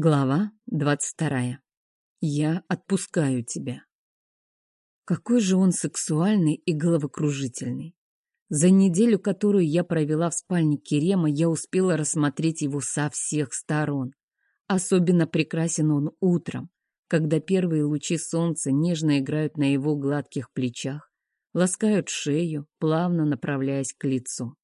Глава двадцать вторая. Я отпускаю тебя. Какой же он сексуальный и головокружительный. За неделю, которую я провела в спальне Керема, я успела рассмотреть его со всех сторон. Особенно прекрасен он утром, когда первые лучи солнца нежно играют на его гладких плечах, ласкают шею, плавно направляясь к лицу.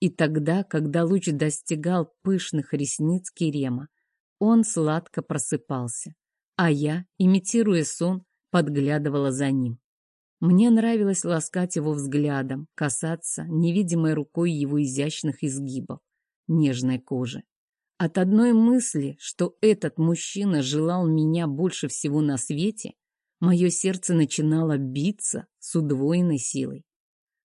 И тогда, когда луч достигал пышных ресниц Керема, он сладко просыпался, а я, имитируя сон, подглядывала за ним. Мне нравилось ласкать его взглядом, касаться невидимой рукой его изящных изгибов, нежной кожи. От одной мысли, что этот мужчина желал меня больше всего на свете, мое сердце начинало биться с удвоенной силой.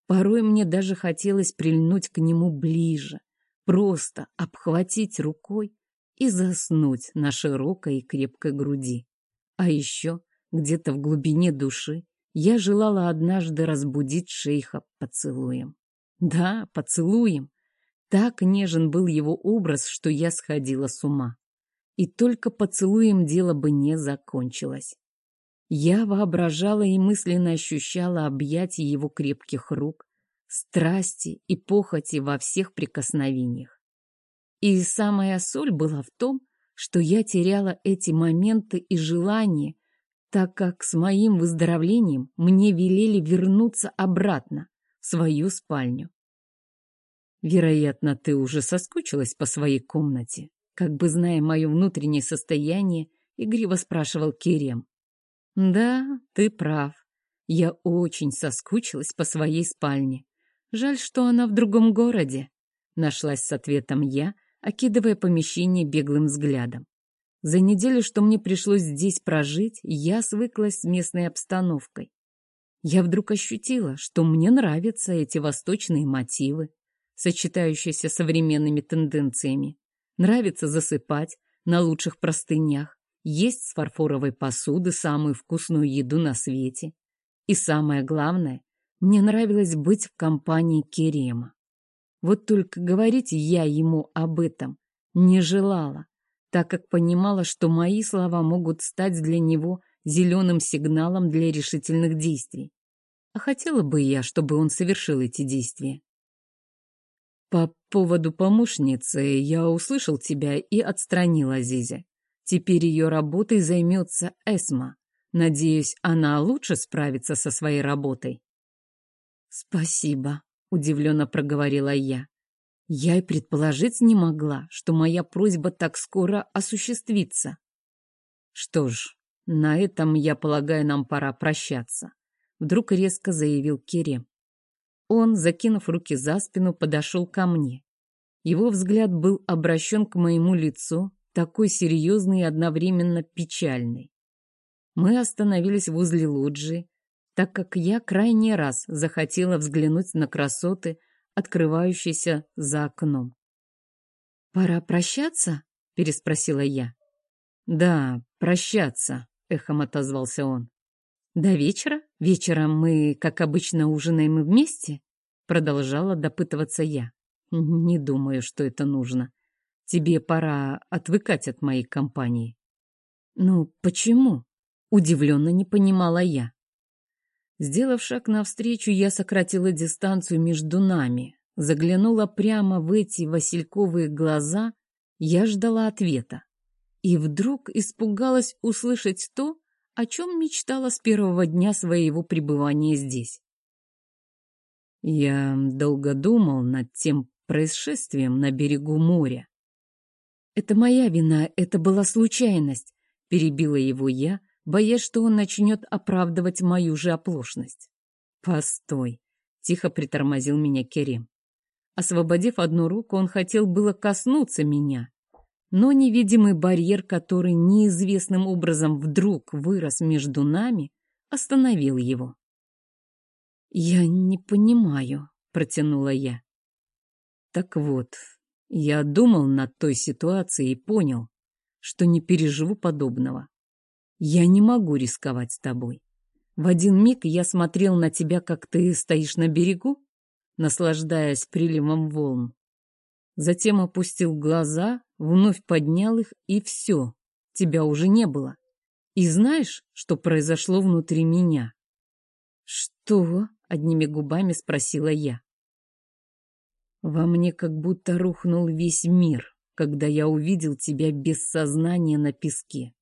Порой мне даже хотелось прильнуть к нему ближе, просто обхватить рукой и заснуть на широкой и крепкой груди. А еще где-то в глубине души я желала однажды разбудить шейха поцелуем. Да, поцелуем. Так нежен был его образ, что я сходила с ума. И только поцелуем дело бы не закончилось. Я воображала и мысленно ощущала объятия его крепких рук, страсти и похоти во всех прикосновениях. И самая соль была в том, что я теряла эти моменты и желания, так как с моим выздоровлением мне велели вернуться обратно в свою спальню. Вероятно, ты уже соскучилась по своей комнате. Как бы зная мое внутреннее состояние, игриво спрашивал Керем. Да, ты прав. Я очень соскучилась по своей спальне. Жаль, что она в другом городе. Нашлась с ответом я, окидывая помещение беглым взглядом. За неделю, что мне пришлось здесь прожить, я свыклась с местной обстановкой. Я вдруг ощутила, что мне нравятся эти восточные мотивы, сочетающиеся с современными тенденциями. Нравится засыпать на лучших простынях, есть с фарфоровой посуды самую вкусную еду на свете. И самое главное, мне нравилось быть в компании Керема. Вот только говорить я ему об этом не желала, так как понимала, что мои слова могут стать для него зеленым сигналом для решительных действий. А хотела бы я, чтобы он совершил эти действия. По поводу помощницы я услышал тебя и отстранил Азизе. Теперь ее работой займется Эсма. Надеюсь, она лучше справится со своей работой. Спасибо, удивленно проговорила я. Я и предположить не могла, что моя просьба так скоро осуществится. Что ж, на этом, я полагаю, нам пора прощаться. Вдруг резко заявил Керем. Он, закинув руки за спину, подошел ко мне. Его взгляд был обращен к моему лицу, такой серьезный и одновременно печальный. Мы остановились возле лоджии, так как я крайний раз захотела взглянуть на красоты, открывающиеся за окном. «Пора прощаться?» — переспросила я. «Да, прощаться», — эхом отозвался он. «До вечера? Вечером мы, как обычно, ужинаем вместе?» Продолжала допытываться я. «Не думаю, что это нужно. Тебе пора отвыкать от моей компании». «Ну, почему?» — удивленно не понимала я. Сделав шаг навстречу, я сократила дистанцию между нами, заглянула прямо в эти васильковые глаза, я ждала ответа. И вдруг испугалась услышать то, о чем мечтала с первого дня своего пребывания здесь. Я долго думал над тем происшествием на берегу моря. «Это моя вина, это была случайность», — перебила его я, боясь, что он начнет оправдывать мою же оплошность. «Постой!» — тихо притормозил меня Керем. Освободив одну руку, он хотел было коснуться меня, но невидимый барьер, который неизвестным образом вдруг вырос между нами, остановил его. «Я не понимаю», — протянула я. Так вот, я думал над той ситуацией и понял, что не переживу подобного. Я не могу рисковать с тобой. В один миг я смотрел на тебя, как ты стоишь на берегу, наслаждаясь приливом волн. Затем опустил глаза вновь поднял их, и все, тебя уже не было. И знаешь, что произошло внутри меня? Что? Одними губами спросила я. Во мне как будто рухнул весь мир, когда я увидел тебя без сознания на песке.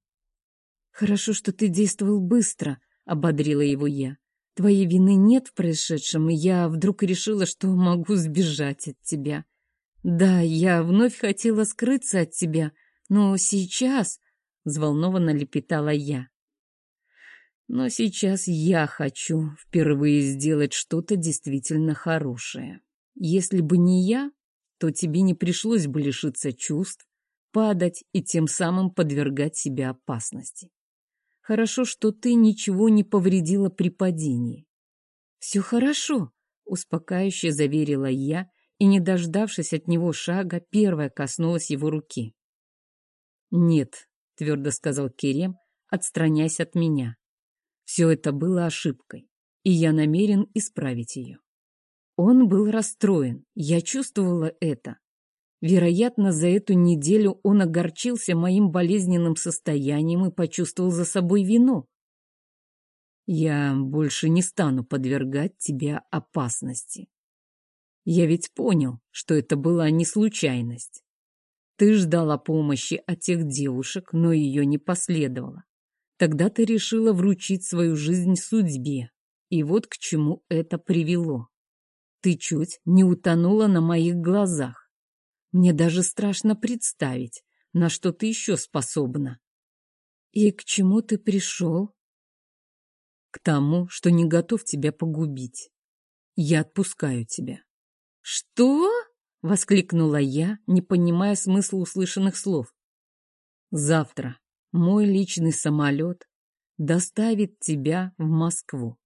Хорошо, что ты действовал быстро, ободрила его я. Твоей вины нет в происшедшем, и я вдруг решила, что могу сбежать от тебя. Да, я вновь хотела скрыться от тебя, но сейчас... Взволнованно лепетала я. Но сейчас я хочу впервые сделать что-то действительно хорошее. Если бы не я, то тебе не пришлось бы лишиться чувств, падать и тем самым подвергать себя опасности. Хорошо, что ты ничего не повредила при падении. Все хорошо, успокаивающе заверила я и, не дождавшись от него шага, первая коснулась его руки. Нет, твердо сказал Керем, отстраняясь от меня. Все это было ошибкой, и я намерен исправить ее. Он был расстроен, я чувствовала это, Вероятно, за эту неделю он огорчился моим болезненным состоянием и почувствовал за собой вину. Я больше не стану подвергать тебя опасности. Я ведь понял, что это была не случайность. Ты ждала помощи от тех девушек, но ее не последовало. Тогда ты решила вручить свою жизнь судьбе. И вот к чему это привело. Ты чуть не утонула на моих глазах. Мне даже страшно представить, на что ты еще способна. И к чему ты пришел? К тому, что не готов тебя погубить. Я отпускаю тебя. Что? Воскликнула я, не понимая смысла услышанных слов. Завтра мой личный самолет доставит тебя в Москву.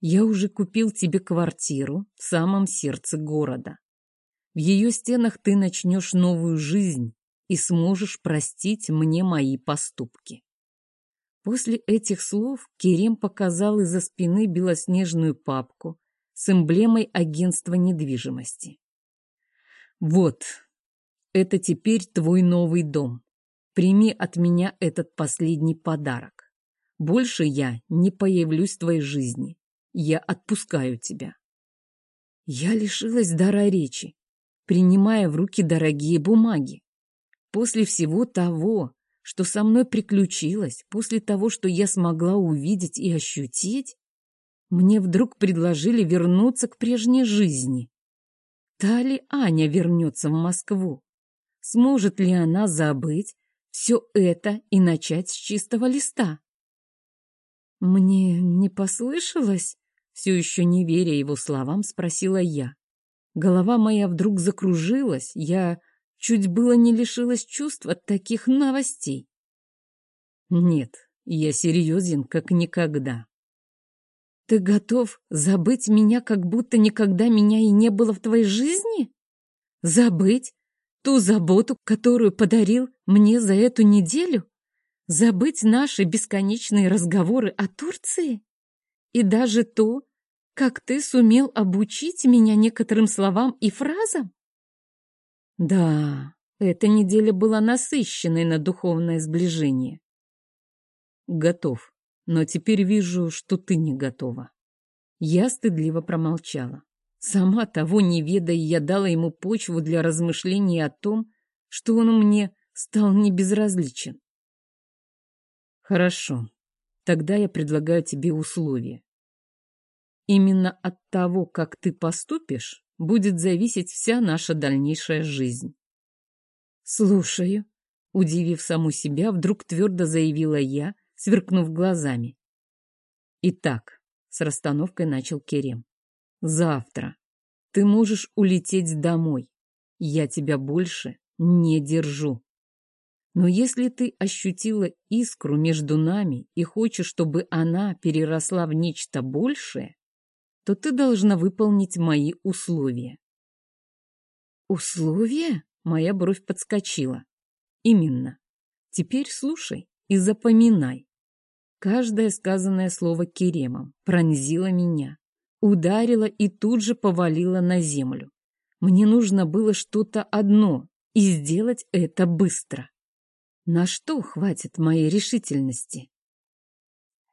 Я уже купил тебе квартиру в самом сердце города. В ее стенах ты начнешь новую жизнь и сможешь простить мне мои поступки. После этих слов Керем показал из-за спины белоснежную папку с эмблемой агентства недвижимости. «Вот, это теперь твой новый дом. Прими от меня этот последний подарок. Больше я не появлюсь в твоей жизни. Я отпускаю тебя». Я лишилась дара речи принимая в руки дорогие бумаги. После всего того, что со мной приключилось, после того, что я смогла увидеть и ощутить, мне вдруг предложили вернуться к прежней жизни. Та ли Аня вернется в Москву? Сможет ли она забыть все это и начать с чистого листа? Мне не послышалось? Все еще не веря его словам, спросила я. Голова моя вдруг закружилась, я чуть было не лишилась чувств от таких новостей. Нет, я серьезен, как никогда. Ты готов забыть меня, как будто никогда меня и не было в твоей жизни? Забыть ту заботу, которую подарил мне за эту неделю? Забыть наши бесконечные разговоры о Турции? И даже то, как ты сумел обучить меня некоторым словам и фразам? Да, эта неделя была насыщенной на духовное сближение. Готов, но теперь вижу, что ты не готова. Я стыдливо промолчала. Сама того не ведая, я дала ему почву для размышлений о том, что он мне стал небезразличен. Хорошо, тогда я предлагаю тебе условия. Именно от того, как ты поступишь, будет зависеть вся наша дальнейшая жизнь. Слушаю, удивив саму себя, вдруг твердо заявила я, сверкнув глазами. Итак, с расстановкой начал Керем. Завтра ты можешь улететь домой. Я тебя больше не держу. Но если ты ощутила искру между нами и хочешь, чтобы она переросла в нечто большее, то ты должна выполнить мои условия. Условия? Моя бровь подскочила. Именно. Теперь слушай и запоминай. Каждое сказанное слово Керемом пронзило меня, ударило и тут же повалило на землю. Мне нужно было что-то одно, и сделать это быстро. На что хватит моей решительности?